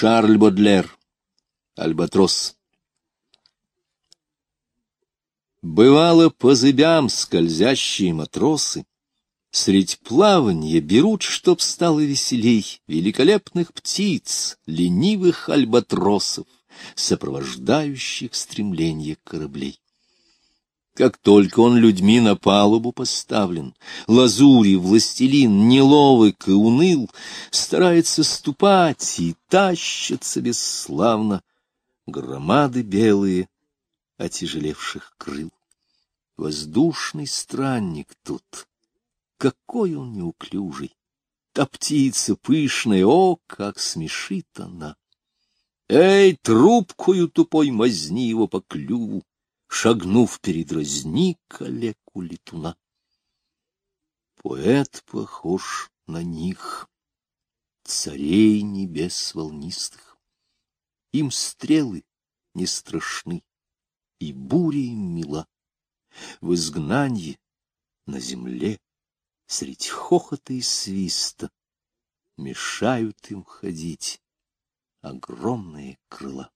Шарль Бодлер. Альбатрос. Бывало по зыбям скользящие матросы, Средь плаванья берут, чтоб стало веселей, Великолепных птиц, ленивых альбатросов, Сопровождающих стремление кораблей. Как только он людьми на палубу поставлен, Лазури властелин неловок и уныл, Старается ступать и тащится бесславно Громады белые отяжелевших крыл. Воздушный странник тут, какой он неуклюжий! Та птица пышная, о, как смешит она! Эй, трубкою тупой мазни его по клюву, Шагнув, передразни калеку летуна. Поэт похож на них, царей небес волнистых. Им стрелы не страшны, и буря им мила. В изгнанье на земле средь хохота и свиста мешают им ходить огромные крыла.